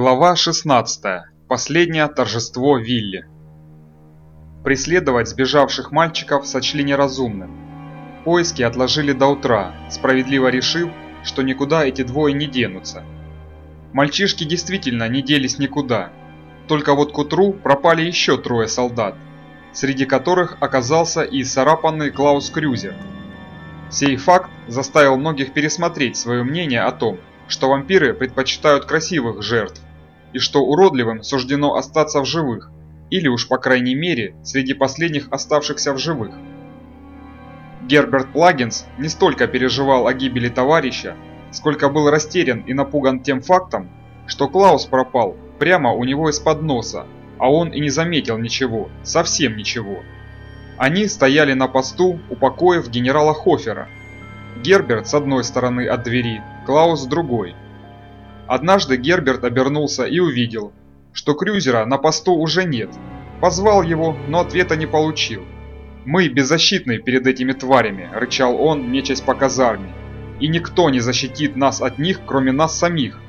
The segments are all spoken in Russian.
Глава 16. Последнее торжество Вилли. Преследовать сбежавших мальчиков сочли неразумным. Поиски отложили до утра, справедливо решив, что никуда эти двое не денутся. Мальчишки действительно не делись никуда, только вот к утру пропали еще трое солдат, среди которых оказался и царапанный Клаус Крюзер. Сей факт заставил многих пересмотреть свое мнение о том, что вампиры предпочитают красивых жертв, и что уродливым суждено остаться в живых, или уж по крайней мере среди последних оставшихся в живых. Герберт Плагинс не столько переживал о гибели товарища, сколько был растерян и напуган тем фактом, что Клаус пропал прямо у него из-под носа, а он и не заметил ничего, совсем ничего. Они стояли на посту у покоев генерала Хофера. Герберт с одной стороны от двери, Клаус с другой. Однажды Герберт обернулся и увидел, что крюзера на посту уже нет. Позвал его, но ответа не получил. «Мы беззащитны перед этими тварями», – рычал он, мечась по казарме. «И никто не защитит нас от них, кроме нас самих.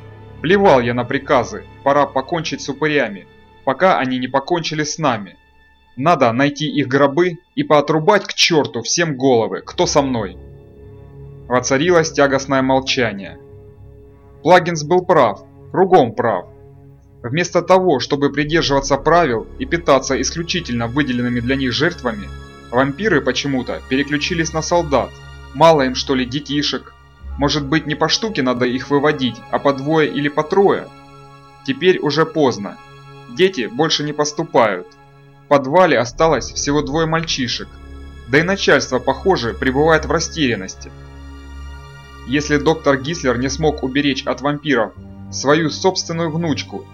Плевал я на приказы, пора покончить с упырями, пока они не покончили с нами. Надо найти их гробы и поотрубать к черту всем головы, кто со мной». Воцарилось тягостное молчание. Плагинс был прав, кругом прав. Вместо того, чтобы придерживаться правил и питаться исключительно выделенными для них жертвами, вампиры почему-то переключились на солдат. Мало им что ли детишек? Может быть не по штуке надо их выводить, а по двое или по трое? Теперь уже поздно. Дети больше не поступают. В подвале осталось всего двое мальчишек. Да и начальство, похоже, пребывает в растерянности. Если доктор Гислер не смог уберечь от вампиров свою собственную внучку,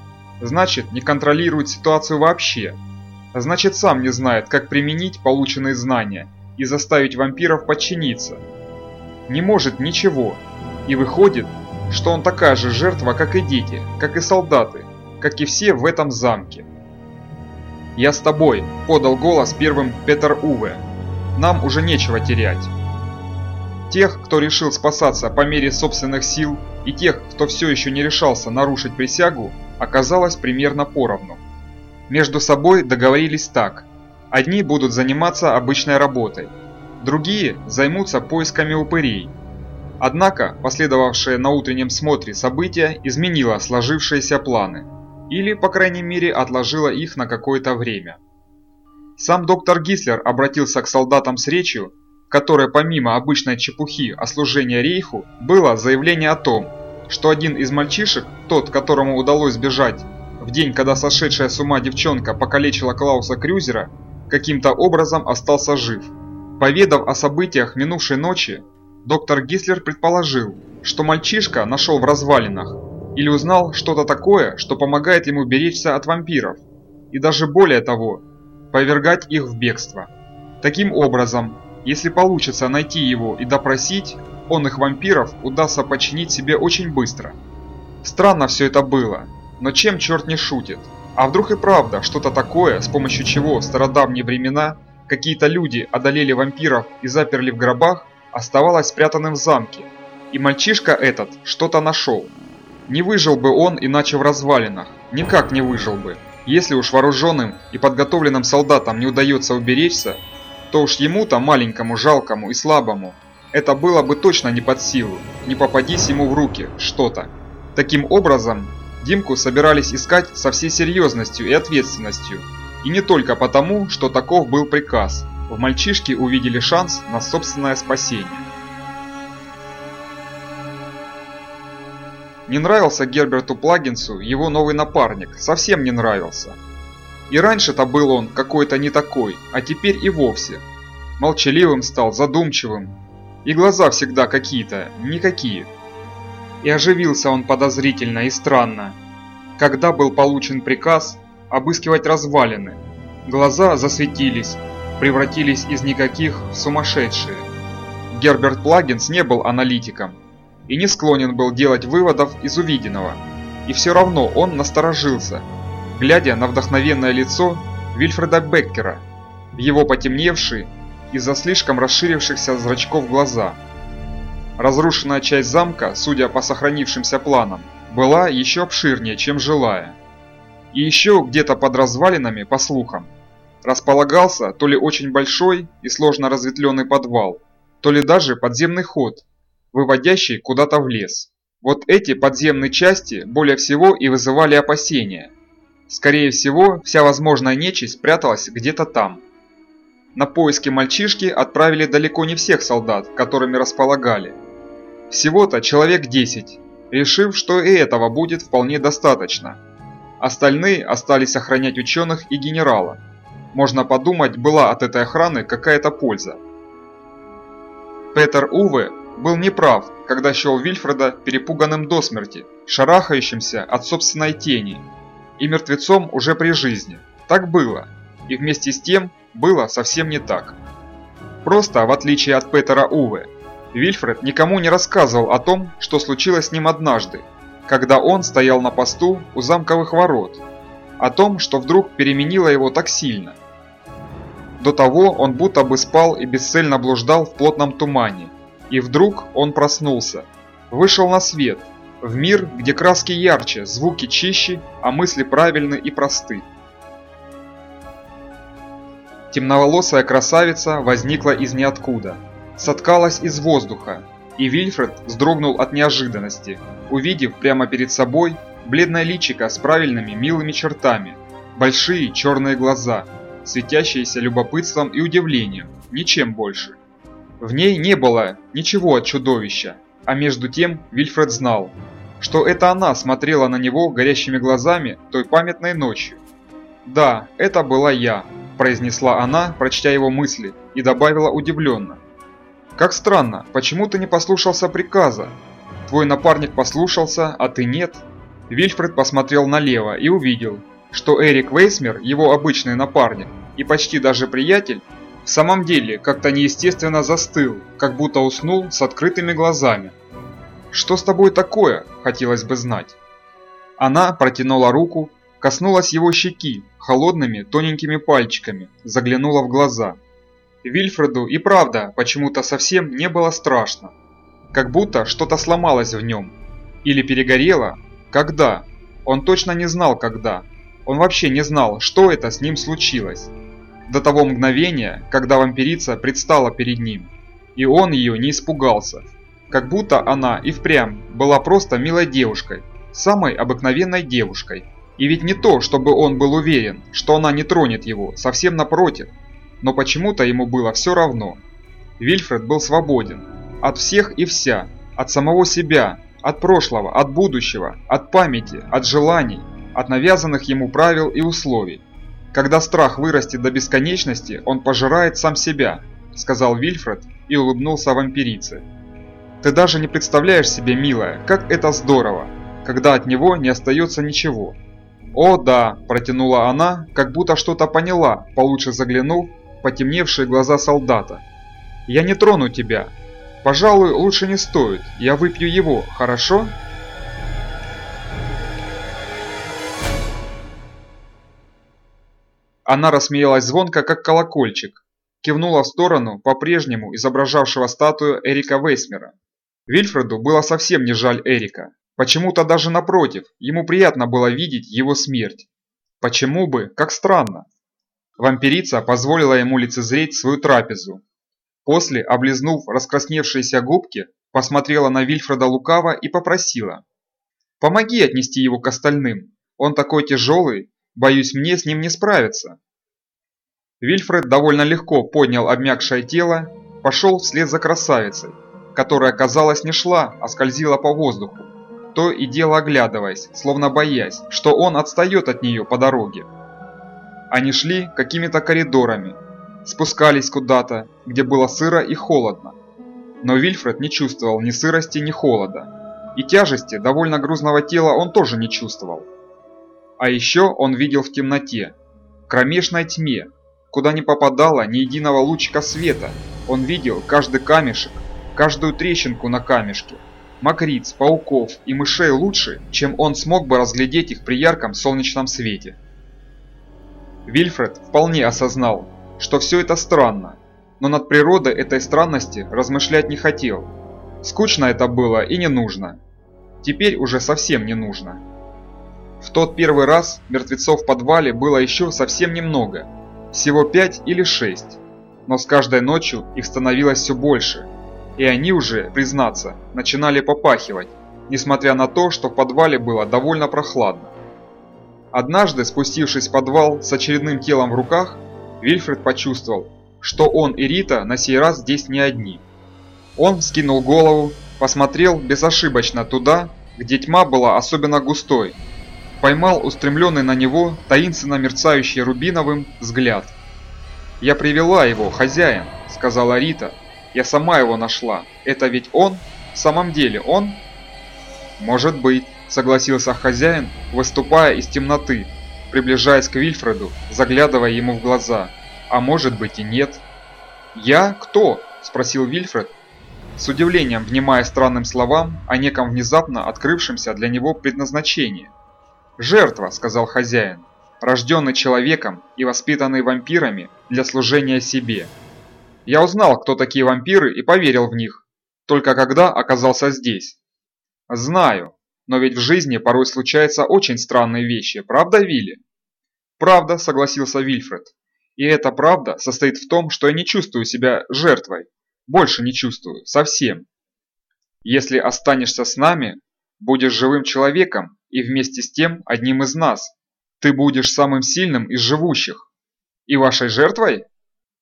значит не контролирует ситуацию вообще. Значит сам не знает, как применить полученные знания и заставить вампиров подчиниться. Не может ничего. И выходит, что он такая же жертва, как и дети, как и солдаты, как и все в этом замке. «Я с тобой», – подал голос первым Петер Уве. «Нам уже нечего терять». Тех, кто решил спасаться по мере собственных сил, и тех, кто все еще не решался нарушить присягу, оказалось примерно поровну. Между собой договорились так. Одни будут заниматься обычной работой, другие займутся поисками упырей. Однако, последовавшее на утреннем смотре событие изменило сложившиеся планы, или, по крайней мере, отложило их на какое-то время. Сам доктор Гислер обратился к солдатам с речью, которой помимо обычной чепухи о служении рейху, было заявление о том, что один из мальчишек, тот, которому удалось сбежать в день, когда сошедшая с ума девчонка покалечила Клауса Крюзера, каким-то образом остался жив. Поведав о событиях минувшей ночи, доктор Гислер предположил, что мальчишка нашел в развалинах или узнал что-то такое, что помогает ему беречься от вампиров, и даже более того, повергать их в бегство. Таким образом, если получится найти его и допросить, он их вампиров удастся подчинить себе очень быстро. Странно все это было, но чем черт не шутит? А вдруг и правда что-то такое, с помощью чего в стародавние времена какие-то люди одолели вампиров и заперли в гробах, оставалось спрятанным в замке, и мальчишка этот что-то нашел. Не выжил бы он иначе в развалинах, никак не выжил бы. Если уж вооруженным и подготовленным солдатам не удается уберечься, то уж ему-то, маленькому, жалкому и слабому, это было бы точно не под силу, не попадись ему в руки что-то. Таким образом, Димку собирались искать со всей серьезностью и ответственностью, и не только потому, что таков был приказ. В мальчишке увидели шанс на собственное спасение. Не нравился Герберту Плагинсу его новый напарник, совсем не нравился. И раньше-то был он какой-то не такой, а теперь и вовсе. Молчаливым стал, задумчивым. И глаза всегда какие-то, никакие. И оживился он подозрительно и странно. Когда был получен приказ обыскивать развалины, глаза засветились, превратились из никаких в сумасшедшие. Герберт Плагинс не был аналитиком и не склонен был делать выводов из увиденного. И все равно он насторожился – глядя на вдохновенное лицо Вильфреда Беккера, в его потемневшие из-за слишком расширившихся зрачков глаза. Разрушенная часть замка, судя по сохранившимся планам, была еще обширнее, чем жилая. И еще где-то под развалинами, по слухам, располагался то ли очень большой и сложно разветвленный подвал, то ли даже подземный ход, выводящий куда-то в лес. Вот эти подземные части более всего и вызывали опасения. Скорее всего, вся возможная нечисть пряталась где-то там. На поиски мальчишки отправили далеко не всех солдат, которыми располагали. Всего-то человек 10, решив, что и этого будет вполне достаточно. Остальные остались охранять ученых и генерала. Можно подумать, была от этой охраны какая-то польза. Петер Уве был неправ, когда счел Вильфреда перепуганным до смерти, шарахающимся от собственной тени, и мертвецом уже при жизни. Так было, и вместе с тем было совсем не так. Просто, в отличие от Петера Уве, Вильфред никому не рассказывал о том, что случилось с ним однажды, когда он стоял на посту у замковых ворот, о том, что вдруг переменило его так сильно. До того он будто бы спал и бесцельно блуждал в плотном тумане, и вдруг он проснулся, вышел на свет, в мир, где краски ярче, звуки чище, а мысли правильны и просты. Темноволосая красавица возникла из ниоткуда, соткалась из воздуха, и Вильфред вздрогнул от неожиданности, увидев прямо перед собой бледное личико с правильными милыми чертами, большие черные глаза, светящиеся любопытством и удивлением, ничем больше. В ней не было ничего от чудовища, а между тем Вильфред знал, что это она смотрела на него горящими глазами той памятной ночью. «Да, это была я», – произнесла она, прочтя его мысли, и добавила удивленно. «Как странно, почему ты не послушался приказа? Твой напарник послушался, а ты нет?» Вильфред посмотрел налево и увидел, что Эрик Вейсмер, его обычный напарник и почти даже приятель, в самом деле как-то неестественно застыл, как будто уснул с открытыми глазами. «Что с тобой такое?» – хотелось бы знать. Она протянула руку, коснулась его щеки холодными тоненькими пальчиками, заглянула в глаза. Вильфреду и правда почему-то совсем не было страшно. Как будто что-то сломалось в нем. Или перегорело. Когда? Он точно не знал когда. Он вообще не знал, что это с ним случилось до того мгновения, когда вампирица предстала перед ним. И он ее не испугался, как будто она и впрямь была просто милой девушкой, самой обыкновенной девушкой. И ведь не то, чтобы он был уверен, что она не тронет его, совсем напротив. Но почему-то ему было все равно. Вильфред был свободен. От всех и вся. От самого себя. От прошлого, от будущего, от памяти, от желаний, от навязанных ему правил и условий. Когда страх вырастет до бесконечности, он пожирает сам себя, сказал Вильфред и улыбнулся вампирице. Ты даже не представляешь себе, милая, как это здорово, когда от него не остается ничего. О да, протянула она, как будто что-то поняла, получше заглянув в потемневшие глаза солдата. Я не трону тебя. Пожалуй, лучше не стоит, я выпью его, хорошо? Она рассмеялась звонко, как колокольчик, кивнула в сторону по-прежнему изображавшего статую Эрика Вейсмера. Вильфреду было совсем не жаль Эрика. Почему-то даже напротив, ему приятно было видеть его смерть. Почему бы, как странно. Вампирица позволила ему лицезреть свою трапезу. После, облизнув раскрасневшиеся губки, посмотрела на Вильфреда лукаво и попросила. «Помоги отнести его к остальным, он такой тяжелый, Боюсь, мне с ним не справиться. Вильфред довольно легко поднял обмякшее тело, пошел вслед за красавицей, которая, казалось, не шла, а скользила по воздуху, то и дело оглядываясь, словно боясь, что он отстает от нее по дороге. Они шли какими-то коридорами, спускались куда-то, где было сыро и холодно. Но Вильфред не чувствовал ни сырости, ни холода. И тяжести довольно грузного тела он тоже не чувствовал. А еще он видел в темноте, кромешной тьме, куда не попадало ни единого лучика света. Он видел каждый камешек, каждую трещинку на камешке, мокриц, пауков и мышей лучше, чем он смог бы разглядеть их при ярком солнечном свете. Вильфред вполне осознал, что все это странно, но над природой этой странности размышлять не хотел. Скучно это было и не нужно. теперь уже совсем не нужно. В тот первый раз мертвецов в подвале было еще совсем немного, всего пять или шесть, но с каждой ночью их становилось все больше, и они уже, признаться, начинали попахивать, несмотря на то, что в подвале было довольно прохладно. Однажды, спустившись в подвал с очередным телом в руках, Вильфред почувствовал, что он и Рита на сей раз здесь не одни. Он скинул голову, посмотрел безошибочно туда, где тьма была особенно густой, поймал устремленный на него таинственно мерцающий рубиновым взгляд. «Я привела его, хозяин», — сказала Рита. «Я сама его нашла. Это ведь он? В самом деле он?» «Может быть», — согласился хозяин, выступая из темноты, приближаясь к Вильфреду, заглядывая ему в глаза. «А может быть и нет». «Я кто?» – спросил Вильфред, с удивлением внимая странным словам о неком внезапно открывшемся для него предназначении. «Жертва», – сказал хозяин, – «рожденный человеком и воспитанный вампирами для служения себе. Я узнал, кто такие вампиры и поверил в них, только когда оказался здесь. Знаю, но ведь в жизни порой случаются очень странные вещи, правда, Вилли?» «Правда», – согласился Вильфред. «И эта правда состоит в том, что я не чувствую себя жертвой. Больше не чувствую, совсем. Если останешься с нами, будешь живым человеком и вместе с тем одним из нас. Ты будешь самым сильным из живущих. И вашей жертвой?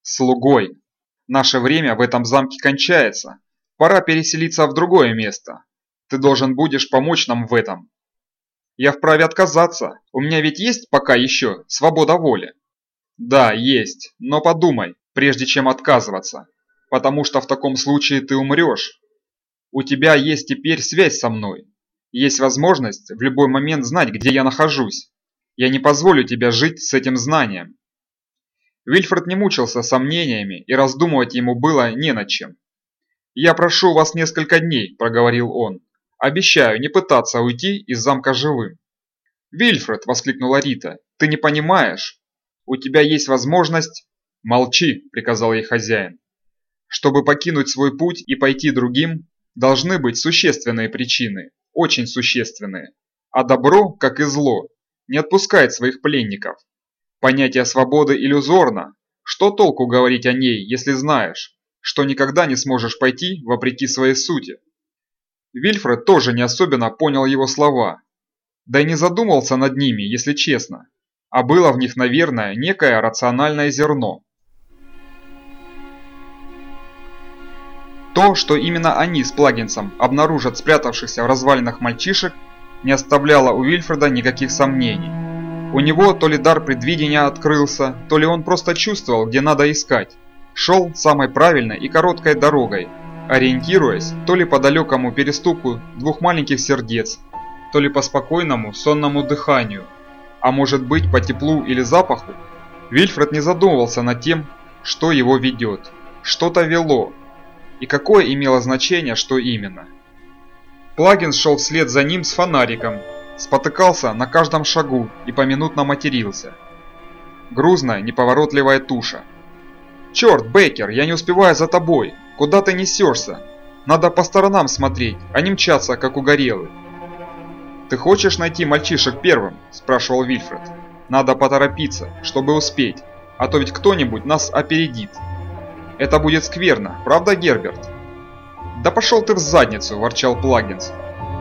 Слугой. Наше время в этом замке кончается. Пора переселиться в другое место. Ты должен будешь помочь нам в этом. Я вправе отказаться. У меня ведь есть пока еще свобода воли. Да, есть, но подумай, прежде чем отказываться. Потому что в таком случае ты умрешь. У тебя есть теперь связь со мной. Есть возможность в любой момент знать, где я нахожусь. Я не позволю тебе жить с этим знанием. Вильфред не мучился сомнениями, и раздумывать ему было не над чем. «Я прошу вас несколько дней», – проговорил он. «Обещаю не пытаться уйти из замка живым». «Вильфред!» – воскликнула Рита. «Ты не понимаешь? У тебя есть возможность...» «Молчи!» – приказал ей хозяин. «Чтобы покинуть свой путь и пойти другим, должны быть существенные причины очень существенные. А добро, как и зло, не отпускает своих пленников. Понятие свободы иллюзорно. Что толку говорить о ней, если знаешь, что никогда не сможешь пойти вопреки своей сути? Вильфред тоже не особенно понял его слова. Да и не задумался над ними, если честно. А было в них, наверное, некое рациональное зерно. То, что именно они с Плагинсом обнаружат спрятавшихся в развалинах мальчишек, не оставляло у Вильфреда никаких сомнений. У него то ли дар предвидения открылся, то ли он просто чувствовал, где надо искать. Шел самой правильной и короткой дорогой, ориентируясь то ли по далекому перестуку двух маленьких сердец, то ли по спокойному сонному дыханию, а может быть по теплу или запаху. Вильфред не задумывался над тем, что его ведет. Что-то вело, и какое имело значение, что именно. Плагин шел вслед за ним с фонариком, спотыкался на каждом шагу и поминутно матерился. Грузная, неповоротливая туша. «Черт, Бейкер, я не успеваю за тобой! Куда ты несешься? Надо по сторонам смотреть, а не мчаться, как угорелый!» «Ты хочешь найти мальчишек первым?» – спрашивал Вильфред. «Надо поторопиться, чтобы успеть, а то ведь кто-нибудь нас опередит». Это будет скверно, правда, Герберт? Да пошел ты в задницу, ворчал Плагинс.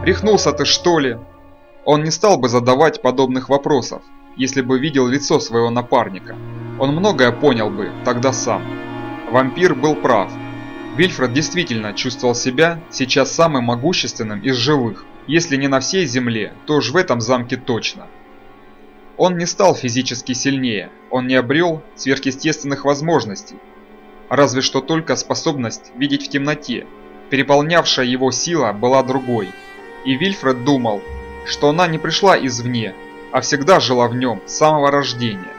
Рехнулся ты что ли? Он не стал бы задавать подобных вопросов, если бы видел лицо своего напарника. Он многое понял бы тогда сам. Вампир был прав. Вильфред действительно чувствовал себя сейчас самым могущественным из живых. Если не на всей земле, то уж в этом замке точно. Он не стал физически сильнее, он не обрел сверхъестественных возможностей, разве что только способность видеть в темноте. Переполнявшая его сила была другой. И Вильфред думал, что она не пришла извне, а всегда жила в нем с самого рождения.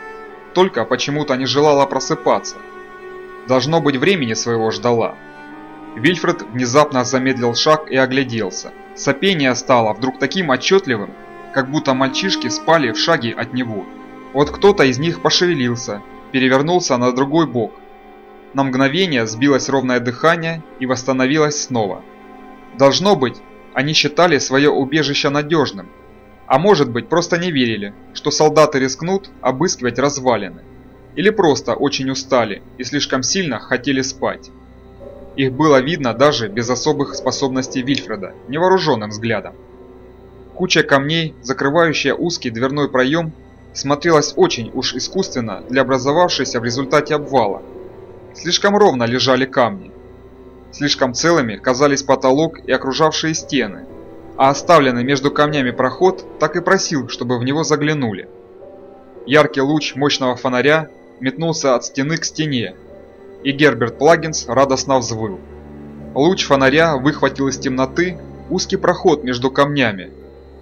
Только почему-то не желала просыпаться. Должно быть, времени своего ждала. Вильфред внезапно замедлил шаг и огляделся. Сопение стало вдруг таким отчетливым, как будто мальчишки спали в шаге от него. Вот кто-то из них пошевелился, перевернулся на другой бок на мгновение сбилось ровное дыхание и восстановилось снова. Должно быть, Они считали свое убежище надежным, а может быть просто не верили, что солдаты рискнут обыскивать развалины. Или просто очень устали и слишком сильно хотели спать. Их было видно даже без особых способностей Вильфреда, невооруженным взглядом. Куча камней, закрывающая узкий дверной проем, смотрелась очень уж искусственно для образовавшейся в результате обвала. Слишком ровно лежали камни. Слишком целыми казались потолок и окружавшие стены, а оставленный между камнями проход так и просил, чтобы в него заглянули. Яркий луч мощного фонаря метнулся от стены к стене, и Герберт Плагинс радостно взвыл. Луч фонаря выхватил из темноты узкий проход между камнями,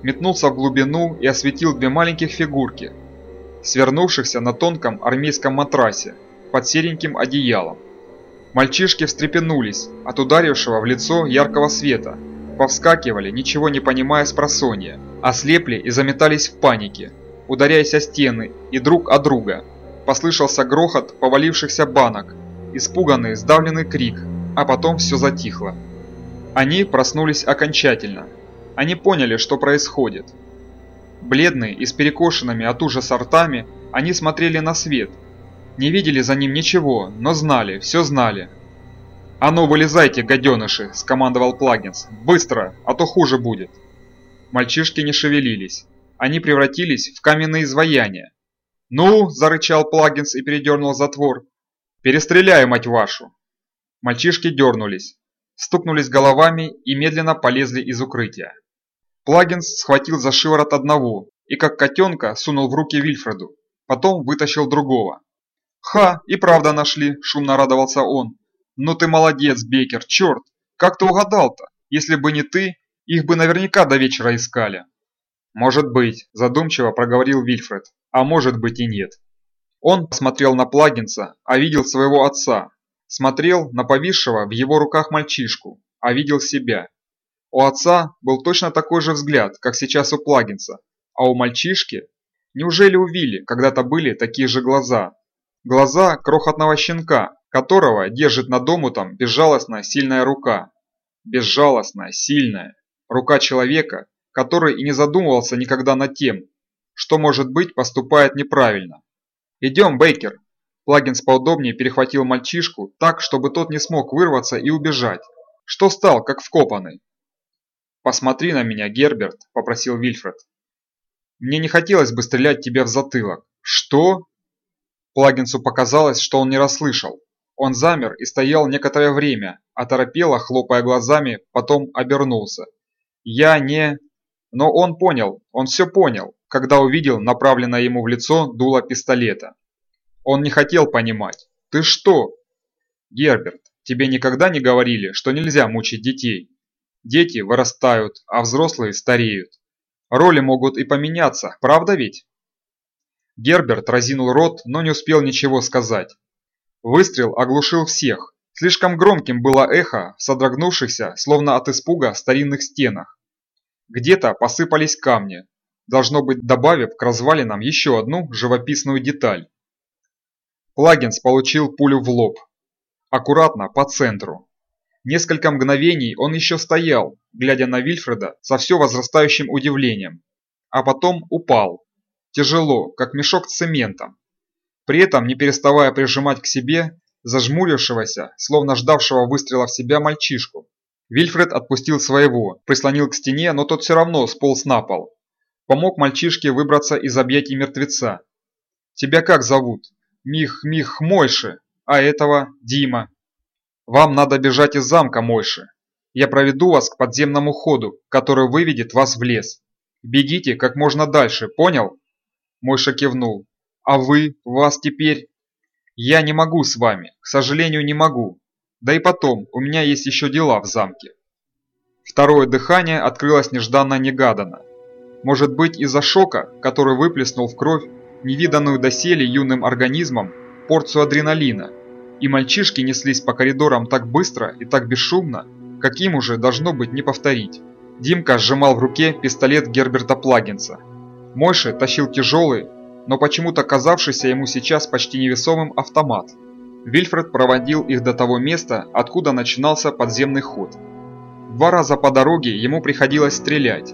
метнулся в глубину и осветил две маленьких фигурки, свернувшихся на тонком армейском матрасе под сереньким одеялом. Мальчишки встрепенулись от ударившего в лицо яркого света, повскакивали, ничего не понимая с просонья, ослепли и заметались в панике, ударяясь о стены и друг о друга. Послышался грохот повалившихся банок, испуганный, сдавленный крик, а потом все затихло. Они проснулись окончательно. Они поняли, что происходит. Бледные и с перекошенными от ужаса ртами, они смотрели на свет. Не видели за ним ничего, но знали, все знали. «А ну, вылезайте, гаденыши!» – скомандовал Плагинс. «Быстро, а то хуже будет!» Мальчишки не шевелились. Они превратились в каменные изваяния. «Ну!» – зарычал Плагинс и передернул затвор. «Перестреляю, мать вашу!» Мальчишки дернулись, стукнулись головами и медленно полезли из укрытия. Плагинс схватил за шиворот одного и как котенка сунул в руки Вильфреду, потом вытащил другого. «Ха, и правда нашли!» – шумно радовался он. «Ну ты молодец, Бекер, черт! Как ты угадал-то? Если бы не ты, их бы наверняка до вечера искали». «Может быть», – задумчиво проговорил Вильфред, – «а может быть и нет». Он посмотрел на Плагинса, а видел своего отца. Смотрел на повисшего в его руках мальчишку, а видел себя. У отца был точно такой же взгляд, как сейчас у Плагинса, а у мальчишки... Неужели у Вилли когда-то были такие же глаза? Глаза крохотного щенка, которого держит над омутом безжалостная сильная рука. Безжалостная, сильная. Рука человека, который и не задумывался никогда над тем, что, может быть, поступает неправильно. «Идем, Бейкер!» Плагинс поудобнее перехватил мальчишку так, чтобы тот не смог вырваться и убежать. Что стал, как вкопанный? «Посмотри на меня, Герберт», – попросил Вильфред. «Мне не хотелось бы стрелять тебе в затылок». «Что?» Плагинсу показалось, что он не расслышал. Он замер и стоял некоторое время, оторопело, хлопая глазами, потом обернулся. «Я не...» Но он понял, он все понял когда увидел направленное ему в лицо дуло пистолета. Он не хотел понимать. «Ты что?» «Герберт, тебе никогда не говорили, что нельзя мучить детей? Дети вырастают, а взрослые стареют. Роли могут и поменяться, правда ведь?» Герберт разинул рот, но не успел ничего сказать. Выстрел оглушил всех. Слишком громким было эхо содрогнувшихся, словно от испуга, старинных стенах. Где-то посыпались камни, должно быть добавив к развалинам еще одну живописную деталь. Плагинс получил пулю в лоб. Аккуратно, по центру. Несколько мгновений он еще стоял, глядя на Вильфреда со все возрастающим удивлением. А потом упал. Тяжело, как мешок с цементом. При этом не переставая прижимать к себе зажмурившегося, словно ждавшего выстрела в себя мальчишку. Вильфред отпустил своего, прислонил к стене, но тот все равно сполз на пол, Помог мальчишке выбраться из объятий мертвеца. «Тебя как зовут?» «Мих, Мих, Мойши, а этого Дима». «Вам надо бежать из замка, Мойши. Я проведу вас к подземному ходу, который выведет вас в лес. Бегите как можно дальше, понял?» Мойша кивнул. «А вы, вас теперь?» «Я не могу с вами, к сожалению, не могу. Да и потом, у меня есть еще дела в замке». Второе дыхание открылось нежданно-негаданно. Может быть из-за шока, который выплеснул в кровь невиданную доселе юным организмом порцию адреналина, и мальчишки неслись по коридорам так быстро и так бесшумно, каким уже должно быть не повторить. Димка сжимал в руке пистолет Герберта Плагинса. Мойше тащил тяжелый, но почему-то казавшийся ему сейчас почти невесомым автомат. Вильфред проводил их до того места, откуда начинался подземный ход. Два раза по дороге ему приходилось стрелять,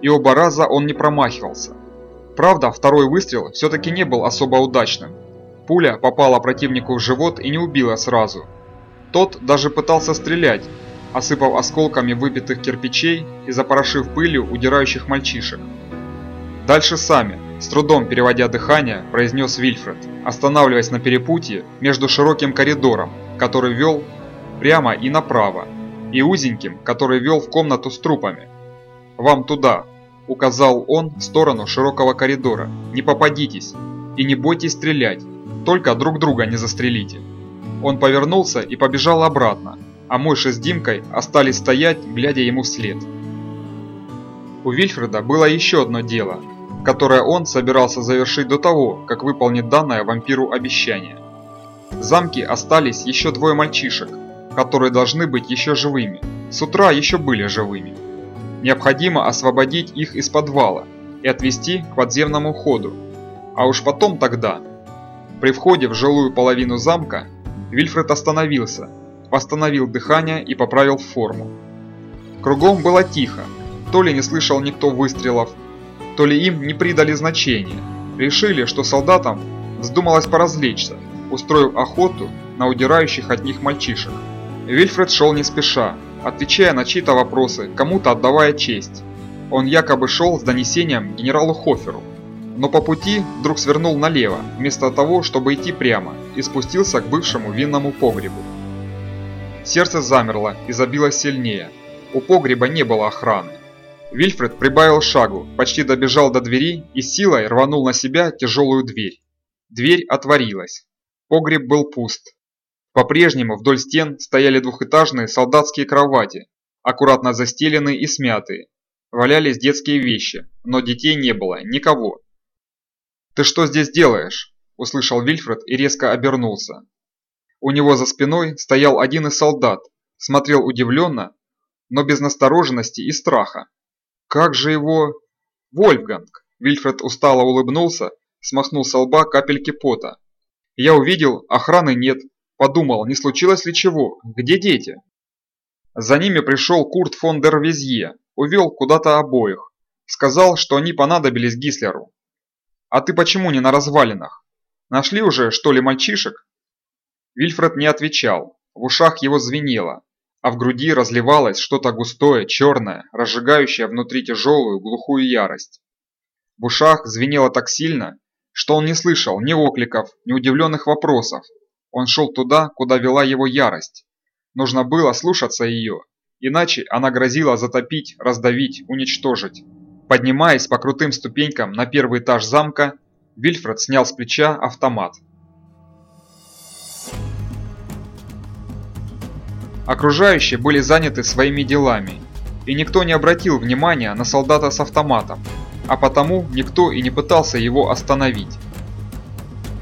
и оба раза он не промахивался. Правда, второй выстрел все-таки не был особо удачным. Пуля попала противнику в живот и не убила сразу. Тот даже пытался стрелять, осыпав осколками выбитых кирпичей и запорошив пылью удирающих мальчишек. «Дальше сами», – с трудом переводя дыхание, произнес Вильфред, останавливаясь на перепутье между широким коридором, который вел прямо и направо, и узеньким, который вел в комнату с трупами. «Вам туда», – указал он в сторону широкого коридора. «Не попадитесь и не бойтесь стрелять, только друг друга не застрелите». Он повернулся и побежал обратно, а Мойша с Димкой остались стоять, глядя ему вслед. У Вильфреда было еще одно дело, которое он собирался завершить до того, как выполнит данное вампиру обещание. В замке остались еще двое мальчишек, которые должны быть еще живыми. С утра еще были живыми. Необходимо освободить их из подвала и отвезти к подземному ходу. А уж потом тогда. При входе в жилую половину замка Вильфред остановился, восстановил дыхание и поправил форму. Кругом было тихо, то ли не слышал никто выстрелов, то ли им не придали значения. Решили, что солдатам вздумалось поразвлечься, устроив охоту на удирающих от них мальчишек. Вильфред шел не спеша, отвечая на чьи-то вопросы, кому-то отдавая честь. Он якобы шел с донесением генералу Хоферу, но по пути вдруг свернул налево, вместо того, чтобы идти прямо, и спустился к бывшему винному погребу. Сердце замерло и забилось сильнее. У погреба не было охраны. Вильфред прибавил шагу, почти добежал до двери и силой рванул на себя тяжелую дверь. Дверь отворилась. Погреб был пуст. По-прежнему вдоль стен стояли двухэтажные солдатские кровати, аккуратно застеленные и смятые. Валялись детские вещи, но детей не было, никого. «Ты что здесь делаешь?» – услышал Вильфред и резко обернулся. У него за спиной стоял один из солдат, смотрел удивленно, но без настороженности и страха. Как же его... Вольфганг! Вильфред устало улыбнулся, смахнул со лба капельки пота. Я увидел, охраны нет, подумал, не случилось ли чего, где дети? За ними пришел Курт фон дер Визье, увел куда-то обоих. Сказал, что они понадобились Гислеру. «А ты почему не на развалинах? Нашли уже, что ли, мальчишек?» Вильфред не отвечал, в ушах его звенело, а в груди разливалось что-то густое, черное, разжигающее внутри тяжелую, глухую ярость. В ушах звенело так сильно, что он не слышал ни окликов, ни удивленных вопросов. Он шел туда, куда вела его ярость. Нужно было слушаться ее, иначе она грозила затопить, раздавить, уничтожить. Поднимаясь по крутым ступенькам на первый этаж замка, Вильфред снял с плеча автомат. Окружающие были заняты своими делами, и никто не обратил внимания на солдата с автоматом, а потому никто и не пытался его остановить.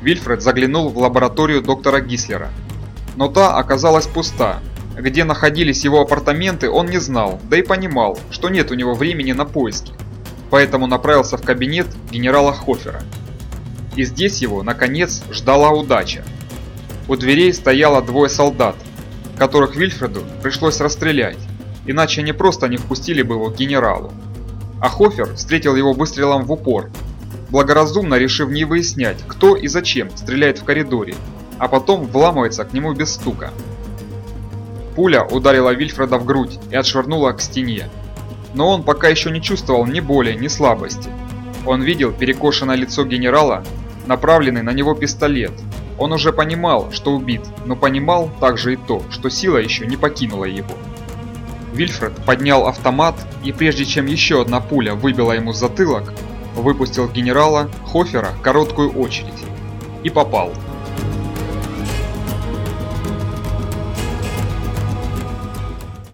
Вильфред заглянул в лабораторию доктора Гислера, но та оказалась пуста. Где находились его апартаменты, он не знал, да и понимал, что нет у него времени на поиски поэтому направился в кабинет генерала Хофера. И здесь его, наконец, ждала удача. У дверей стояло двое солдат, которых Вильфреду пришлось расстрелять, иначе они просто не впустили бы его к генералу. А Хофер встретил его выстрелом в упор, благоразумно решив не выяснять, кто и зачем стреляет в коридоре, а потом вламывается к нему без стука. Пуля ударила Вильфреда в грудь и отшвырнула к стене но он пока еще не чувствовал ни боли, ни слабости. Он видел перекошенное лицо генерала, направленный на него пистолет. Он уже понимал, что убит, но понимал также и то, что сила еще не покинула его. Вильфред поднял автомат и прежде чем еще одна пуля выбила ему затылок, выпустил генерала Хофера короткую очередь и попал.